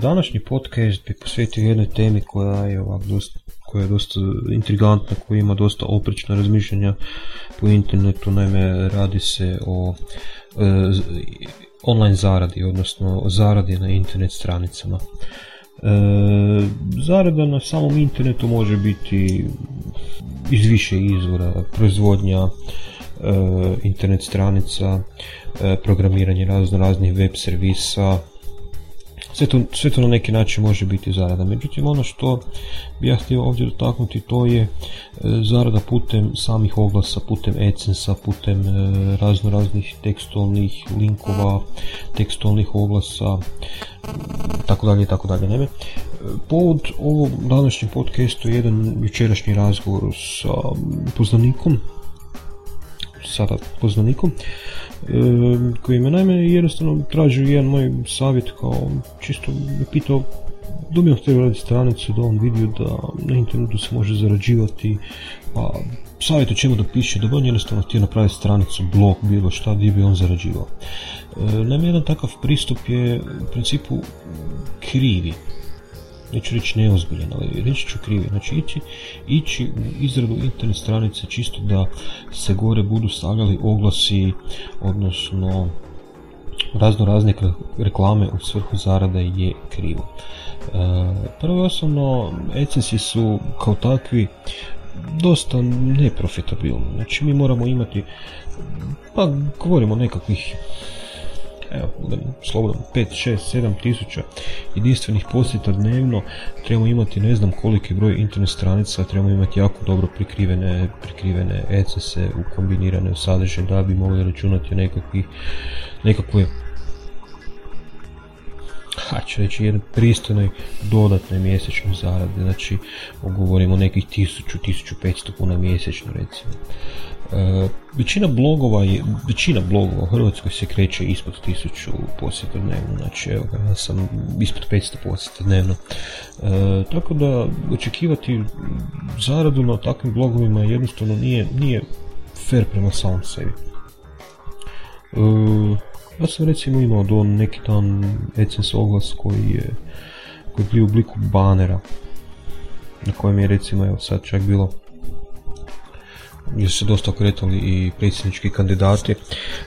Današnji podcast bi posvetio jednoj temi koja je ovak dosta, koja je dosta intrigantna, koja ima dosta oprečna razmišljanja po internetu, naime radi se o e, online zaradi, odnosno zaradi na internet stranicama. E, zarada na samom internetu može biti iz više izvora, proizvodnja e, internet stranica, e, programiranje razno raznih web servisa, sve to, sve to na neki način može biti zarada. Međutim, ono što bi ja htio ovdje dotaknuti to je e, zarada putem samih oglasa, putem AdSense-a, putem e, razno raznih tekstualnih linkova, tekstualnih oglasa, tako dalje tako dalje. Neme. Povod ovom današnjem podcastu je jedan jučerašnji razgovor sa poznanikom, sada poznanikom, koji me naime jednostavno tražio jedan moj savjet kao čisto me pitao da mi htio raditi stranicu da on vidio da na internetu se može zarađivati pa savjet o čemu da piše da bi on jednostavno htio napraviti stranicu, blog, bilo šta gdje bi on zarađivao. Naime jedan takav pristup je u principu krivi neću reći neozbiljan, ali reći ću krivi. Znači ići, ići u izradu internet stranice čisto da se gore budu stavljali oglasi, odnosno razno razne reklame u svrhu zarade je krivo. E, prvo osnovno, AdSense su kao takvi dosta neprofitabilni. Znači mi moramo imati, pa govorimo nekakvih evo, slobodno 5, 6, 7 tisuća jedinstvenih posjeta dnevno, trebamo imati ne znam koliki broj internet stranica, trebamo imati jako dobro prikrivene, prikrivene ECS-e kombinirane u da bi mogli računati o nekakvih, nekakve ha, ću reći, jedne pristojnoj dodatnoj mjesečnoj zaradi, znači govorimo o nekih 1000, 1500 kuna mjesečno recimo. E, većina blogova je, većina blogova u Hrvatskoj se kreće ispod 1000 posjeta dnevno, znači evo ja sam ispod 500 posjeta dnevno. E, tako da očekivati zaradu na takvim blogovima jednostavno nije, nije fair prema samom sebi. E, ja sam recimo imao do neki dan AdSense oglas koji je koji je bio u obliku banera na kojem je recimo evo sad čak bilo gdje su se dosta okretali i predsjednički kandidati.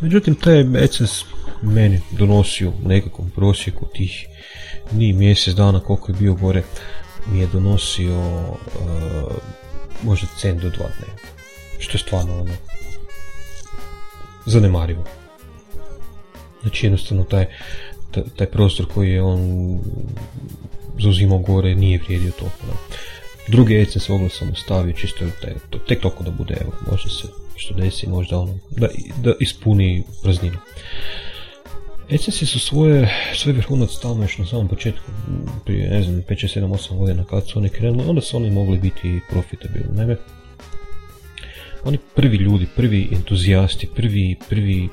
Međutim, taj AdSense meni donosio u nekakvom prosjeku tih ni mjesec dana koliko je bio gore mi je donosio uh, možda cent do dva dnevno. Što je stvarno ono zanemarivo. Znači jednostavno taj, taj prostor koji je on zauzimao gore nije vrijedio toliko. Drugi AdSense oglas sam ostavio čisto taj, to, tek toliko da bude, evo, možda se što desi, možda ono, da, da ispuni prazninu. AdSense su svoje, svoj vrhunac tamo još na samom početku, prije, ne znam, 5, 6, 7, 8 godina kad su oni krenuli, onda su oni mogli biti profitabilni. Naime, oni prvi ljudi, prvi entuzijasti, prvi, prvi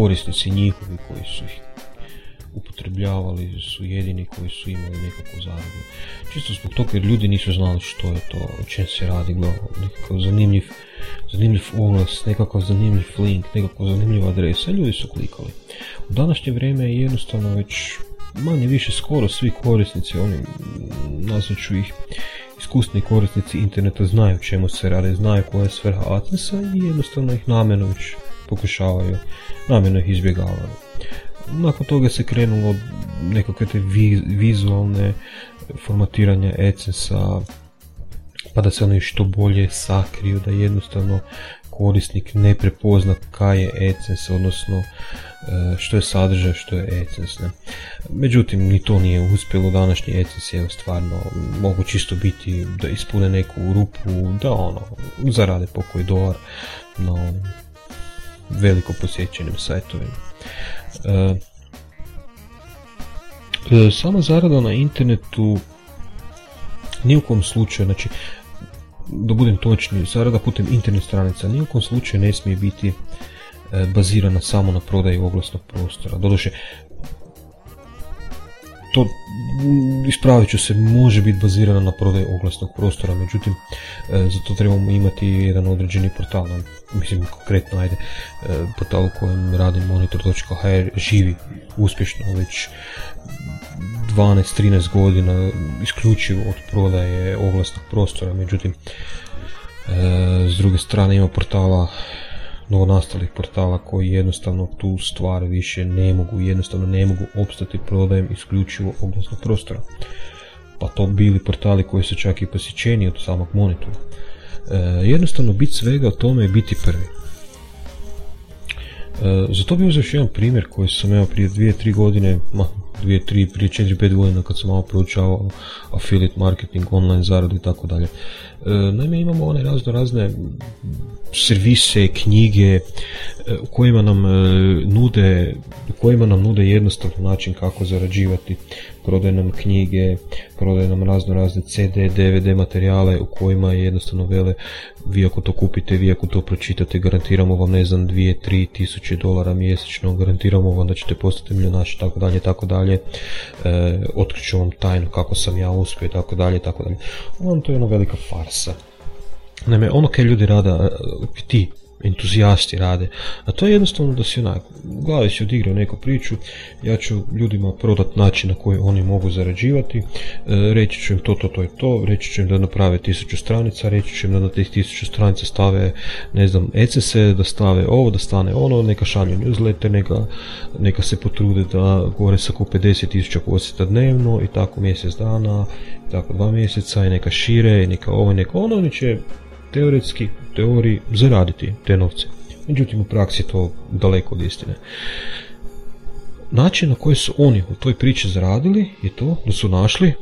korisnici njihovi koji su ih upotrebljavali su jedini koji su imali nekakvu zaradu. Čisto zbog toga jer ljudi nisu znali što je to, o čem se radi, nekakav zanimljiv, zanimljiv oglas, nekakav zanimljiv link, nekakva zanimljiva adresa, ljudi su klikali. U današnje vrijeme je jednostavno već manje više skoro svi korisnici, oni nazvat ih iskusni korisnici interneta znaju čemu se radi, znaju koja je svrha adsensa i jednostavno ih namjerno pokušavaju, namjerno ih izbjegavaju. Nakon toga se krenulo nekakve te vizualne formatiranje AdSense-a, pa da se ono što bolje sakriju, da jednostavno korisnik ne prepozna kaj je AdSense, odnosno e, što je sadržaj, što je. Ne. Međutim, ni to nije uspjelo, današnji AdSense je stvarno mogu čisto biti da ispune neku rupu, da ono, zarade pokoji dolar, no veliko posjećenim sajtovima. E, e, sama zarada na internetu ni u kom slučaju, znači da budem točni, zarada putem internet stranica ni u kom slučaju ne smije biti e, bazirana samo na prodaju oglasnog prostora. Doduše, to ispravit ću se, može biti bazirana na prodaj oglasnog prostora, međutim za to trebamo imati jedan određeni portal, mislim konkretno ajde, portal u kojem radim monitor.hr živi uspješno već 12-13 godina isključivo od prodaje oglasnog prostora, međutim s druge strane ima portala novonastalih portala koji jednostavno tu stvar više ne mogu, jednostavno ne mogu opstati prodajem isključivo oglasnog prostora. Pa to bili portali koji su čak i posjećeni od samog monitora. E, jednostavno bit svega o tome je biti prvi. E, za to bi uzeo još jedan primjer koji sam evo prije dvije, tri godine, ma, dvije, tri, prije četiri, pet godina kad sam malo proučavao affiliate marketing, online zaradu i tako dalje. E, naime, imamo one razno razne servise, knjige e, u kojima nam e, nude u kojima nam nude jednostavan način kako zarađivati prodaje nam knjige prodaje nam razno razne CD, DVD materijale u kojima jednostavno vele vi ako to kupite, vi ako to pročitate garantiramo vam ne znam 2-3 tisuće dolara mjesečno garantiramo vam da ćete postati milionaš tako dalje tako dalje. E, otkriću vam tajnu kako sam ja uspio i tako dalje tako dalje. On to je jedna velika farsa. Naime, ono kaj ljudi rada, ti entuzijasti rade, a to je jednostavno da si onak, u glavi si odigrao neku priču, ja ću ljudima prodat način na koji oni mogu zarađivati, e, reći ću im to, to, to i to, reći ću im da naprave tisuću stranica, reći ću im da na tih tisuću stranica stave, ne znam, ECS, da stave ovo, da stane ono, neka šalju newsletter, neka, neka se potrude da gore sakupe 50.000 posjeta dnevno i tako mjesec dana, i tako dva mjeseca i neka šire, i neka ovo, i neka ono, oni će teoretski, teoriji, zaraditi te novce. Međutim, u praksi je to daleko od istine. Način na koji su oni u toj priči zaradili je to da su našli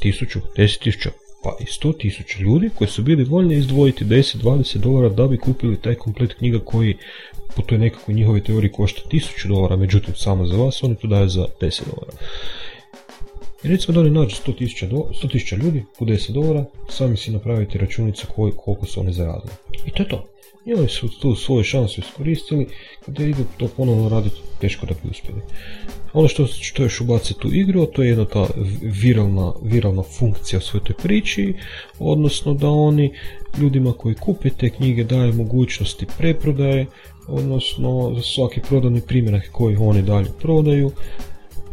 tisuću, deset tisuća, pa i sto tisuća ljudi koji su bili voljni izdvojiti 10-20 dolara da bi kupili taj komplet knjiga koji po toj nekakvoj njihovoj teoriji košta 1000 dolara, međutim samo za vas oni to daju za 10 dolara. I recimo da oni nađu 100.000 ljudi po 10 dolara, sami si napravite računicu koliko su oni zaradili. I to je to. I oni su tu svoju šansu iskoristili, kada idu to ponovno raditi, teško da bi uspjeli. Ono što, što još ubaci tu igru, to je jedna ta viralna, viralna funkcija u svoj toj priči, odnosno da oni ljudima koji kupe te knjige daju mogućnosti preprodaje, odnosno za svaki prodani primjerak koji oni dalje prodaju,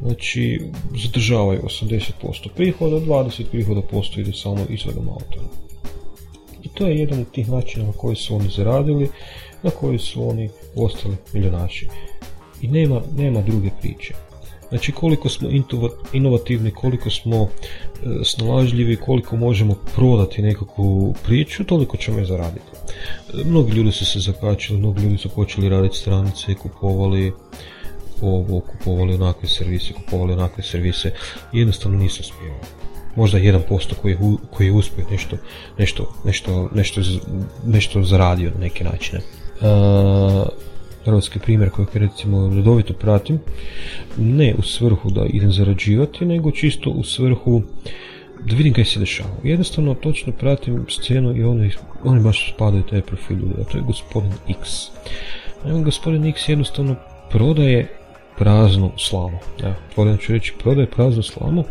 Znači, zadržavaju 80% prihoda, 20% prihoda posto ide samo izvodom autora. I to je jedan od tih načina na koji su oni zaradili, na koji su oni ostali milionaši. I nema, nema druge priče. Znači koliko smo inovativni, koliko smo e, snalažljivi, koliko možemo prodati nekakvu priču, toliko ćemo je zaraditi. E, mnogi ljudi su se zakačili, mnogi ljudi su počeli raditi stranice, kupovali ovo, kupovali onakve servise, kupovali onakve servise, jednostavno nisam uspio. Možda 1% koji, koji je uspio nešto, nešto, nešto, nešto, nešto zaradio na neke načine. Uh, hrvatski primjer koji recimo redovito pratim, ne u svrhu da idem zarađivati, nego čisto u svrhu da vidim kaj se dešava. Jednostavno točno pratim scenu i oni, oni baš spadaju taj profil a to je gospodin X. Naime, gospodin X jednostavno prodaje praznu slamu. Volim ću reći, prodaje praznu slamu.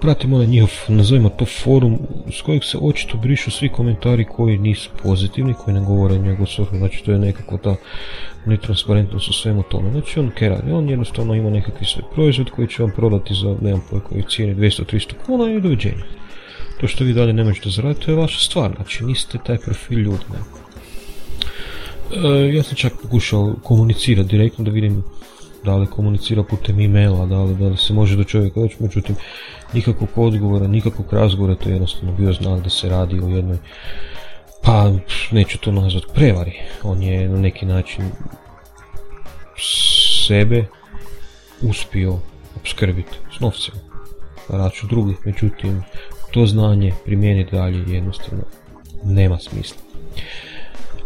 Pratim onaj njihov, nazovimo to forum, s kojeg se očito brišu svi komentari koji nisu pozitivni, koji ne govore njegov svrhu, znači to je nekako ta netransparentnost u svemu tome. Znači on kaj on jednostavno ima nekakvi svoj proizvod koji će vam prodati za, nemam pojma cijeni 200-300 kuna i doviđenja. To što vi dalje ne možete zaraditi, to je vaša stvar, znači niste taj profil ljudi. E, ja sam čak pokušao komunicirati direktno da vidim da li komunicira putem e-maila, da li, se može do čovjeka doći, međutim nikakvog odgovora, nikakvog razgovora, to je jednostavno bio znak da se radi o jednoj pa neću to nazvati prevari, on je na neki način sebe uspio obskrbiti s novcem na račun drugih, međutim to znanje primijeniti dalje jednostavno nema smisla.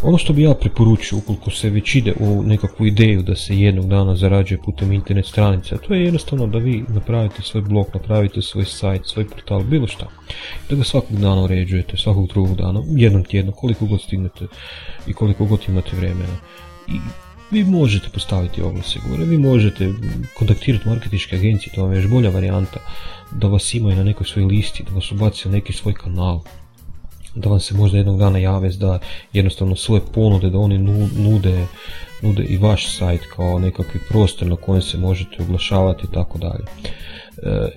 Ono što bi ja preporučio ukoliko se već ide u nekakvu ideju da se jednog dana zarađuje putem internet stranice, to je jednostavno da vi napravite svoj blog, napravite svoj sajt, svoj portal, bilo šta. Da ga svakog dana uređujete, svakog drugog dana, jednom tjedno, koliko god stignete i koliko god imate vremena. I vi možete postaviti oglase gore, vi možete kontaktirati marketinške agencije, to vam je još bolja varijanta da vas imaju na nekoj svojoj listi, da vas ubaci na neki svoj kanal, da vam se možda jednog dana jave da jednostavno svoje ponude, da oni nude, nude i vaš sajt kao nekakvi prostor na kojem se možete oglašavati i tako dalje. E,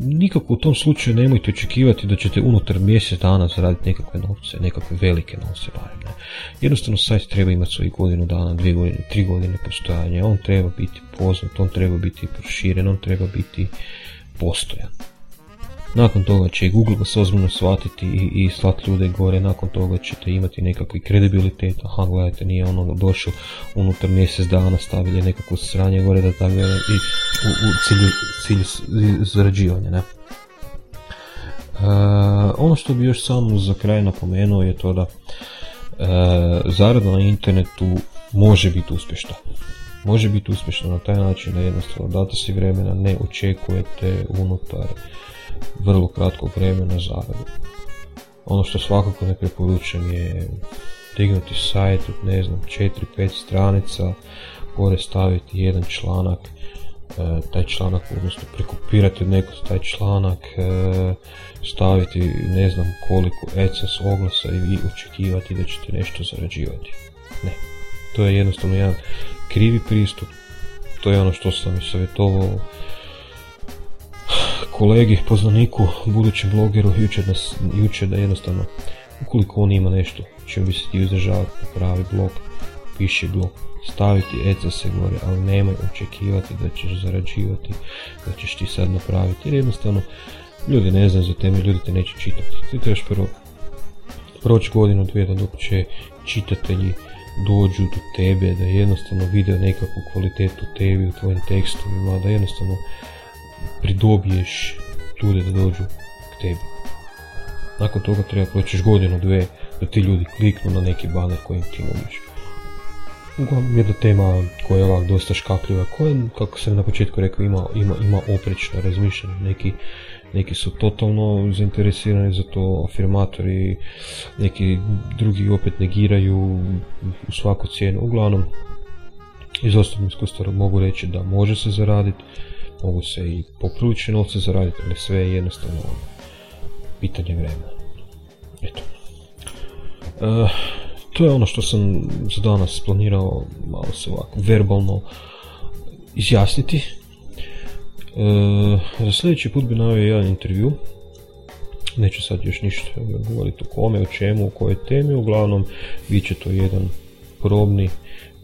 nikako u tom slučaju nemojte očekivati da ćete unutar mjesec dana zaraditi nekakve novce, nekakve velike novce barem. Ne. Jednostavno sajt treba imati svojih godinu dana, dvije godine, tri godine postojanja, on treba biti poznat, on treba biti proširen, on treba biti postojan. Nakon toga će i Google vas ozbiljno shvatiti i, i slati ljude gore, nakon toga ćete imati nekakvi kredibilitet, aha gledajte nije ono došao unutar mjesec dana stavili nekakvo sranje gore da tako i u, u cilju, cilju zarađivanja. Ne? E, ono što bi još samo za kraj napomenuo je to da e, zarada na internetu može biti uspješna. Može biti uspješna na taj način da jednostavno date si vremena, ne očekujete unutar vrlo kratkog vremena zaradu. Ono što svakako ne preporučujem je dignuti sajt od ne znam 4-5 stranica, gore staviti jedan članak, e, taj članak, odnosno prekopirati od nekog taj članak, e, staviti ne znam koliko ECS oglasa i očekivati da ćete nešto zarađivati. Ne, to je jednostavno jedan krivi pristup, to je ono što sam i savjetovao kolegi, poznaniku, budućem blogeru jučer da, jučer da jednostavno ukoliko on ima nešto čim bi se ti izdržavati, pravi blog, piši blog, staviti eca se gore, ali nemoj očekivati da ćeš zarađivati, da ćeš ti sad napraviti, jer jednostavno ljudi ne znaju za teme, ljudi te neće čitati. Ti trebaš prvo proći godinu, dvije da dok će čitatelji dođu do tebe, da jednostavno vide nekakvu kvalitetu tebi u tvojim tekstovima, da jednostavno pridobiješ ljude da dođu k tebi. Nakon toga treba proći godinu, dve, da ti ljudi kliknu na neki baner kojim ti nudiš. Uglavnom jedna tema koja je ovak dosta škakljiva, koja, kako sam na početku rekao, ima, ima, ima oprečno razmišljanje. Neki, neki su totalno zainteresirani za to, afirmatori, neki drugi opet negiraju u svaku cijenu. Uglavnom, iz osobnog iskustva mogu reći da može se zaraditi, mogu se i poprilične novce zaraditi, ali sve je jednostavno pitanje vremena. Eto. E, to je ono što sam za danas planirao malo se ovako verbalno izjasniti. E, za sljedeći put bi navio jedan intervju. Neću sad još ništa govoriti o kome, o čemu, o kojoj temi. Uglavnom, bit će to jedan probni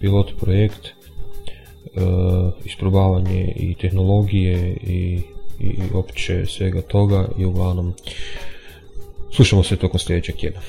pilot projekt uh, isprobavanje i tehnologije i, i opće svega toga i uglavnom slušamo se tokom sljedećeg tjedna.